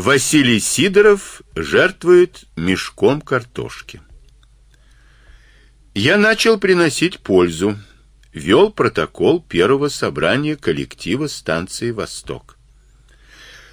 Василий Сидоров жертвует мешком картошки. Я начал приносить пользу. Вел протокол первого собрания коллектива станции Восток.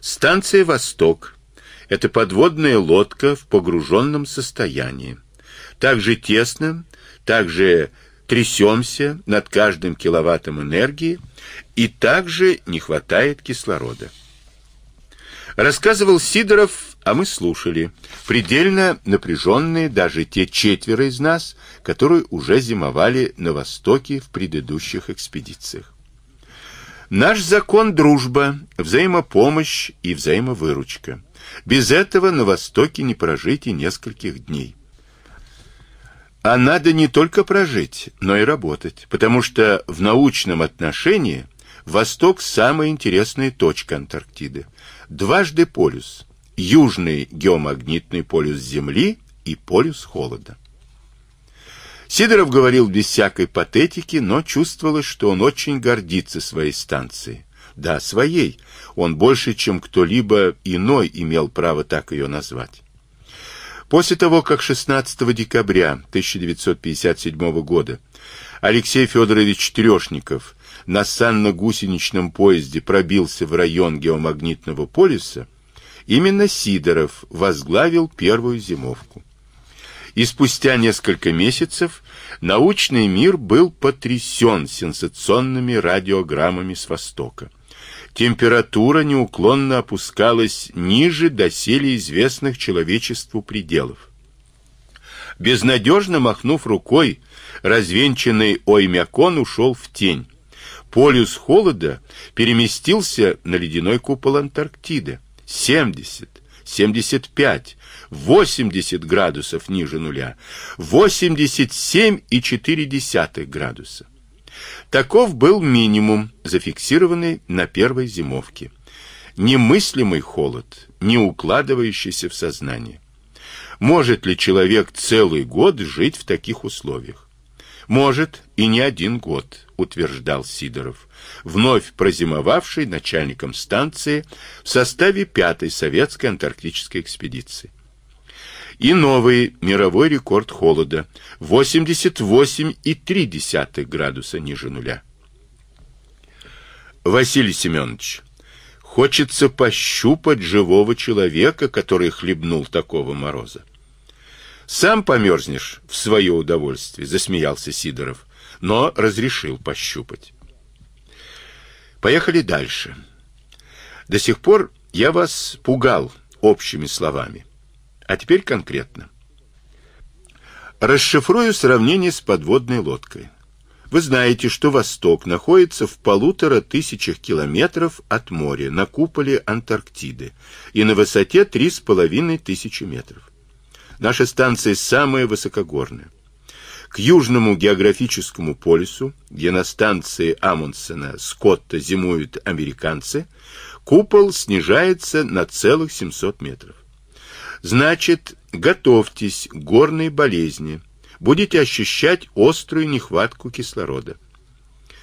Станция Восток это подводная лодка в погруженном состоянии. Так же тесно, так же трясемся над каждым киловаттом энергии, и также не хватает кислорода. Рассказывал Сидоров, а мы слушали, предельно напряженные даже те четверо из нас, которые уже зимовали на Востоке в предыдущих экспедициях. Наш закон дружба, взаимопомощь и взаимовыручка. Без этого на Востоке не прожить и нескольких дней. А надо не только прожить, но и работать, потому что в научном отношении Восток самая интересная точка Антарктиды. Дважды полюс: южный геомагнитный полюс Земли и полюс холода. Сидоров говорил без всякой патетики, но чувствовалось, что он очень гордится своей станцией. Да, своей. Он больше, чем кто-либо иной имел право так ее назвать. После того, как 16 декабря 1957 года Алексей Федорович Трёшников на санно-гусеничном поезде пробился в район геомагнитного полюса, именно Сидоров возглавил первую зимовку. И спустя несколько месяцев научный мир был потрясен сенсационными радиограммами с Востока. Температура неуклонно опускалась ниже доселе известных человечеству пределов. Безнадежно махнув рукой, развенчанный Оймякон ушел в тень. Полюс холода переместился на ледяной купол Антарктиды. 70, 75, 80 градусов ниже нуля, 87,4 градуса. Таков был минимум, зафиксированный на первой зимовке. Немыслимый холод, не укладывающийся в сознание. Может ли человек целый год жить в таких условиях? Может, и не один год, утверждал Сидоров, вновь прозимовавший начальником станции в составе пятой советской антарктической экспедиции. И новый мировой рекорд холода 88,3 градуса ниже нуля. Василий Семенович, хочется пощупать живого человека, который хлебнул такого мороза. Сам померзнешь в свое удовольствие, засмеялся Сидоров, но разрешил пощупать. Поехали дальше. До сих пор я вас пугал общими словами. А теперь конкретно. Расшифрую сравнение с подводной лодкой. Вы знаете, что Восток находится в полутора тысячах километров от моря на куполе Антарктиды и на высоте три с половиной тысячи метров. Наша станция самая высокогорная. К южному географическому полюсу, где на станции Амундсена Скотта зимуют американцы, купол снижается на целых 700 метров. Значит, готовьтесь к горной болезни. Будете ощущать острую нехватку кислорода.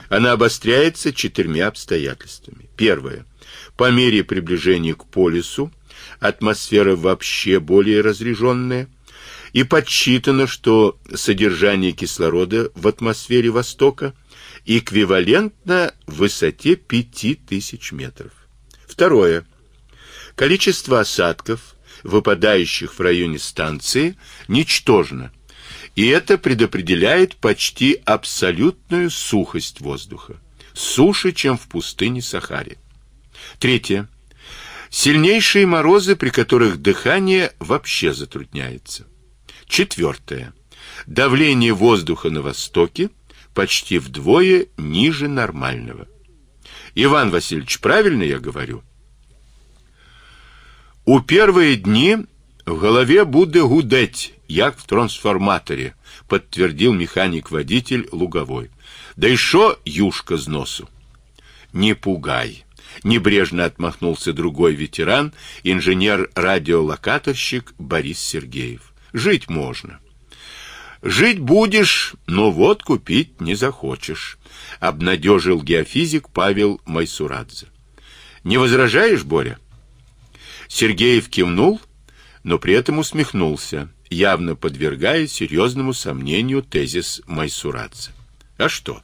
Она обостряется четырьмя обстоятельствами. Первое. По мере приближения к полюсу атмосфера вообще более разреженная, и подсчитано, что содержание кислорода в атмосфере Востока эквивалентно высоте 5000 метров. Второе. Количество осадков выпадающих в районе станции, ничтожно. И это предопределяет почти абсолютную сухость воздуха, суше, чем в пустыне Сахаре. Третье. Сильнейшие морозы, при которых дыхание вообще затрудняется. Четвертое. Давление воздуха на востоке почти вдвое ниже нормального. Иван Васильевич, правильно я говорю? У первые дни в голове буде гудеть, як в трансформаторе, подтвердил механик-водитель Луговой. Да и шо юшка з носу. Не пугай, небрежно отмахнулся другой ветеран, инженер-радиолокаторщик Борис Сергеев. Жить можно. Жить будешь, но вот купить не захочешь, обнадежил геофизик Павел Майсурадзе. Не возражаешь, Боря? Сергеев кивнул, но при этом усмехнулся, явно подвергая серьезному сомнению тезис Майсурадзе. А что?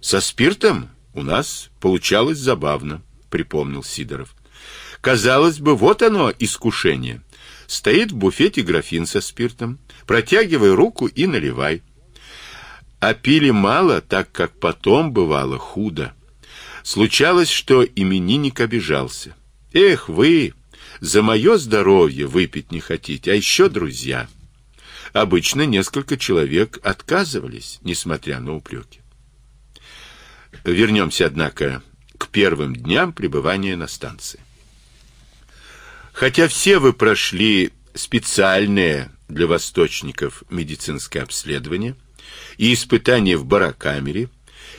Со спиртом у нас получалось забавно, припомнил Сидоров. Казалось бы, вот оно искушение. Стоит в буфете графин со спиртом, протягивай руку и наливай. А пили мало, так как потом бывало худо. Случалось, что именинник обижался. Эх, вы, за мое здоровье выпить не хотите, а еще друзья. Обычно несколько человек отказывались, несмотря на упреки. Вернемся, однако, к первым дням пребывания на станции. Хотя все вы прошли специальное для восточников медицинское обследование и испытания в барокамере,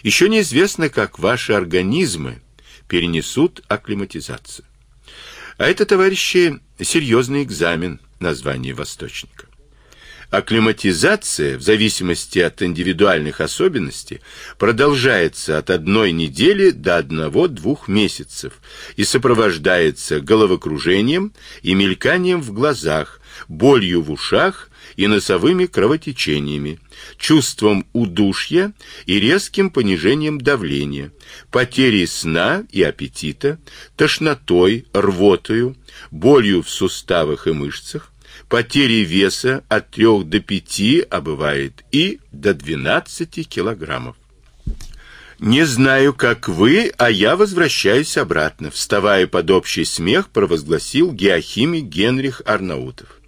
еще неизвестно, как ваши организмы перенесут акклиматизацию. А это, товарищи, серьезный экзамен на звание восточника. Акклиматизация, в зависимости от индивидуальных особенностей, продолжается от одной недели до одного-двух месяцев и сопровождается головокружением и мельканием в глазах, болью в ушах и носовыми кровотечениями, чувством удушья и резким понижением давления, потерей сна и аппетита, тошнотой, рвотою, болью в суставах и мышцах, потери веса от 3 до 5, а бывает и до 12 килограммов. Не знаю, как вы, а я возвращаюсь обратно, вставая под общий смех, провозгласил геохимик Генрих Арнаутов.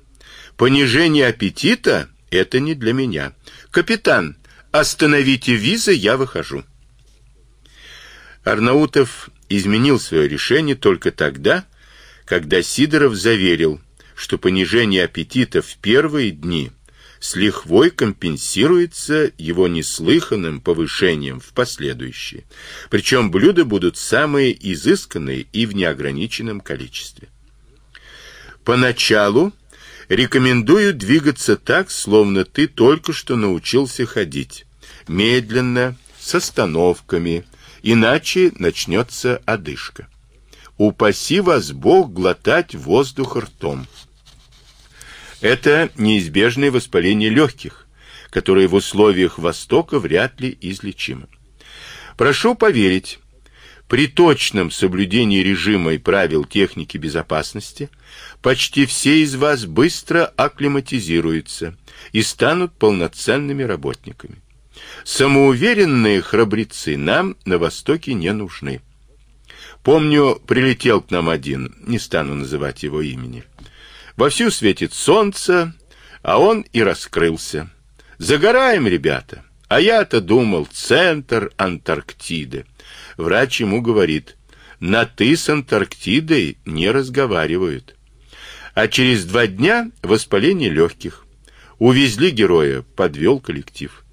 Понижение аппетита это не для меня. Капитан, остановите визы, я выхожу. Арнаутов изменил свое решение только тогда, когда Сидоров заверил, что понижение аппетита в первые дни с лихвой компенсируется его неслыханным повышением в последующие. Причем блюда будут самые изысканные и в неограниченном количестве. Поначалу рекомендую двигаться так, словно ты только что научился ходить, медленно, с остановками, иначе начнется одышка. Упаси вас Бог глотать воздух ртом. Это неизбежное воспаление легких, которое в условиях Востока вряд ли излечимо. Прошу поверить, при точном соблюдении режима и правил техники безопасности почти все из вас быстро акклиматизируются и станут полноценными работниками. Самоуверенные храбрецы нам на Востоке не нужны. Помню, прилетел к нам один, не стану называть его имени. Вовсю светит солнце, а он и раскрылся. Загораем, ребята. А я-то думал, центр Антарктиды. Врач ему говорит: "На ты с Антарктидой не разговаривают". А через два дня воспаление легких. Увезли героя, подвел коллектив.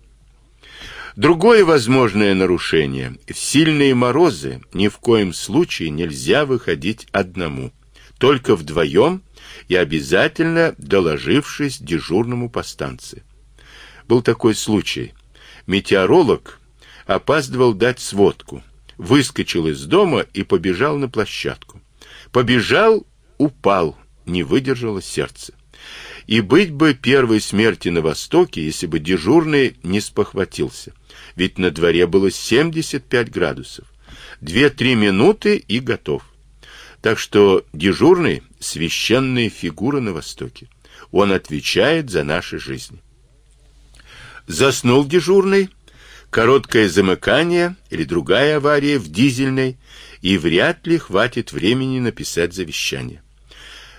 Другое возможное нарушение в сильные морозы ни в коем случае нельзя выходить одному, только вдвоем и обязательно доложившись дежурному по станции. Был такой случай. Метеоролог опаздывал дать сводку, выскочил из дома и побежал на площадку. Побежал, упал, не выдержало сердце. И быть бы первой смерти на востоке, если бы дежурный не спохватился. Ведь на дворе было 75 градусов. Две-три минуты и готов. Так что дежурный священная фигура на Востоке. Он отвечает за наши жизни. Заснул дежурный, короткое замыкание или другая авария в дизельной, и вряд ли хватит времени написать завещание.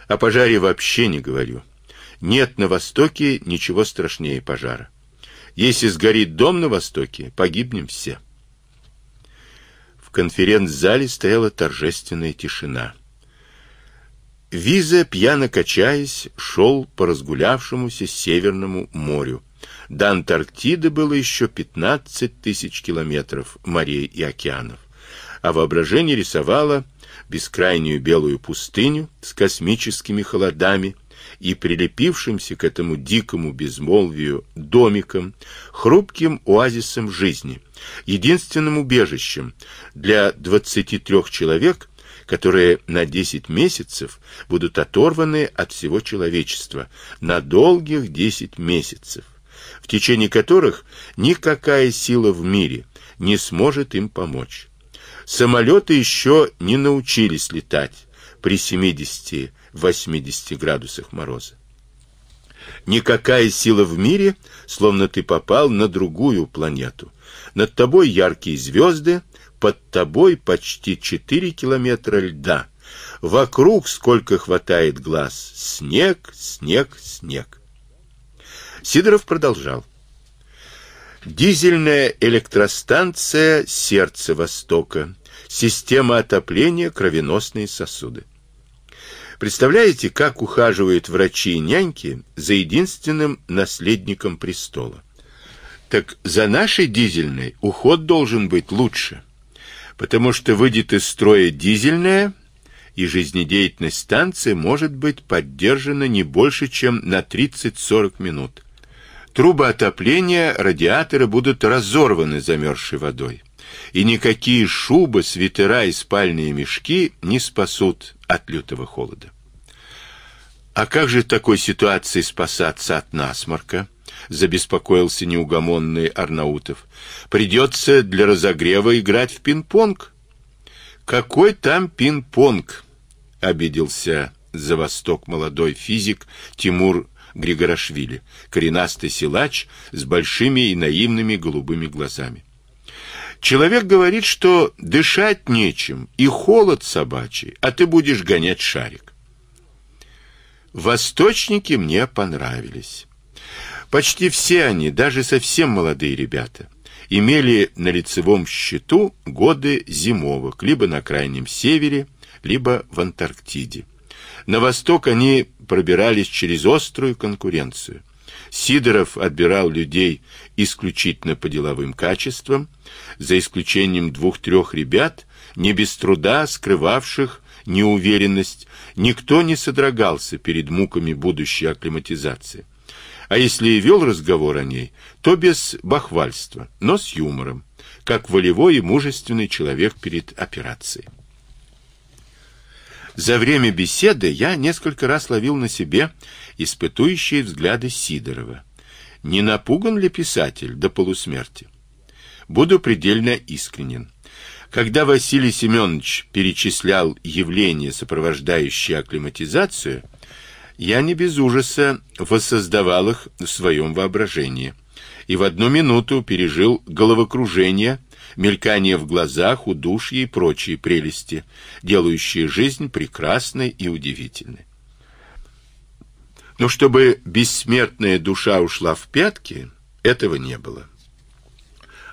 О пожаре вообще не говорю. Нет на Востоке ничего страшнее пожара. Если сгорит дом на Востоке, погибнем все. В конференц-зале стояла торжественная тишина. Виза, пьяно качаясь, шел по разгулявшемуся Северному морю. До Антарктиды было еще 15 тысяч километров морей и океанов, а воображение рисовало бескрайнюю белую пустыню с космическими холодами и прилепившимся к этому дикому безмолвию домиком, хрупким оазисом жизни, единственным убежищем для 23 человек, которые на 10 месяцев будут оторваны от всего человечества, на долгих 10 месяцев, в течение которых никакая сила в мире не сможет им помочь. Самолеты еще не научились летать при 70-80 градусах мороза. Никакая сила в мире, словно ты попал на другую планету. Над тобой яркие звезды, под тобой почти 4 километра льда. Вокруг, сколько хватает глаз, снег, снег, снег. Сидоров продолжал. Дизельная электростанция сердце Востока. Система отопления кровеносные сосуды. Представляете, как ухаживают врачи и няньки за единственным наследником престола? Так за нашей дизельной уход должен быть лучше, потому что выйдет из строя дизельная, и жизнедеятельность станции может быть поддержана не больше, чем на 30-40 минут. Трубы отопления, радиаторы будут разорваны замерзшей водой и никакие шубы, свитера и спальные мешки не спасут от лютого холода. А как же в такой ситуации спасаться от насморка? забеспокоился неугомонный Арнаутов. Придется для разогрева играть в пинг-понг. Какой там пинг-понг? обиделся за восток молодой физик Тимур Григорашвили, коренастый силач с большими и наивными голубыми глазами. Человек говорит, что дышать нечем, и холод собачий, а ты будешь гонять шарик. Восточники мне понравились. Почти все они, даже совсем молодые ребята, имели на лицевом счету годы зимовок, либо на крайнем севере, либо в Антарктиде. На восток они пробирались через острую конкуренцию. Сидоров отбирал людей исключительно по деловым качествам, за исключением двух-трех ребят, не без труда скрывавших неуверенность, никто не содрогался перед муками будущей акклиматизации. А если и вел разговор о ней, то без бахвальства, но с юмором, как волевой и мужественный человек перед операцией. За время беседы я несколько раз ловил на себе испытующие взгляды Сидорова. Не напуган ли писатель до полусмерти? Буду предельно искренен. Когда Василий Семенович перечислял явления, сопровождающие акклиматизацию, я не без ужаса воссоздавал их в своем воображении и в одну минуту пережил головокружение, мелькание в глазах, удушье и прочие прелести, делающие жизнь прекрасной и удивительной. Но чтобы бессмертная душа ушла в пятки, этого не было.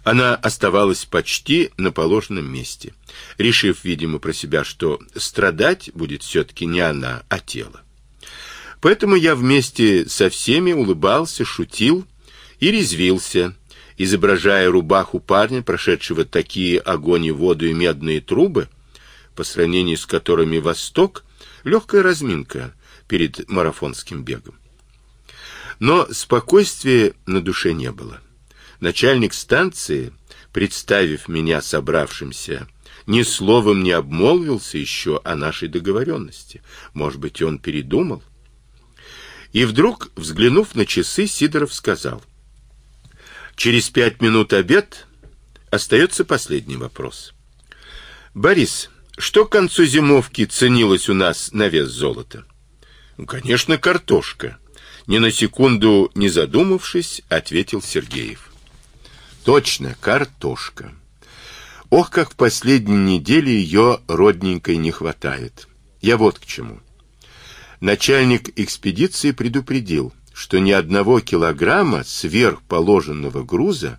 Она оставалась почти на положенном месте, решив, видимо, про себя, что страдать будет все-таки не она, а тело. Поэтому я вместе со всеми улыбался, шутил и резвился, изображая рубаху парня, прошедшего такие огонь воду и медные трубы, по сравнению с которыми Восток — легкая разминка перед марафонским бегом. Но спокойствия на душе не было. Начальник станции, представив меня собравшимся, ни словом не обмолвился еще о нашей договоренности. Может быть, он передумал? И вдруг, взглянув на часы, Сидоров сказал: "Через пять минут обед. Остается последний вопрос. Борис, что к концу зимовки ценилось у нас на вес золота?" "Ну, конечно, картошка", ни на секунду не задумавшись, ответил Сергеев. Точно, картошка. Ох, как в последние недели ее родненькой не хватает. Я вот к чему. Начальник экспедиции предупредил, что ни одного килограмма сверхположенного груза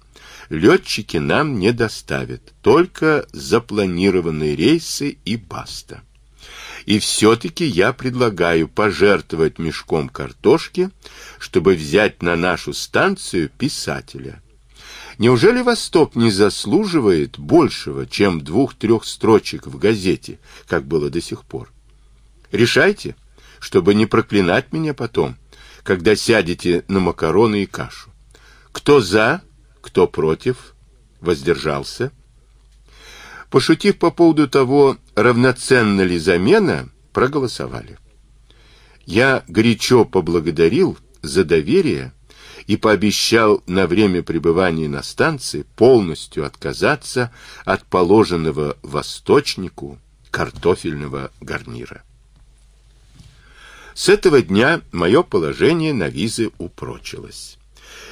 летчики нам не доставят, только запланированные рейсы и баста. И все-таки я предлагаю пожертвовать мешком картошки, чтобы взять на нашу станцию писателя. Неужели Восток не заслуживает большего, чем двух-трех строчек в газете, как было до сих пор? Решайте, чтобы не проклинать меня потом, когда сядете на макароны и кашу. Кто за, кто против, воздержался. Пошутив по поводу того, равноценна ли замена, проголосовали. Я горячо поблагодарил за доверие и пообещал на время пребывания на станции полностью отказаться от положенного восточнику картофельного гарнира. С этого дня мое положение на визы упрочилось.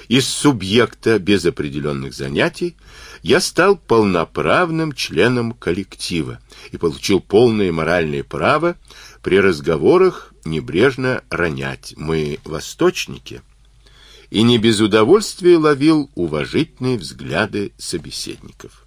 Из субъекта без определенных занятий я стал полноправным членом коллектива и получил полное моральное право при разговорах небрежно ронять «мы восточники» и не без удовольствия ловил уважительные взгляды собеседников.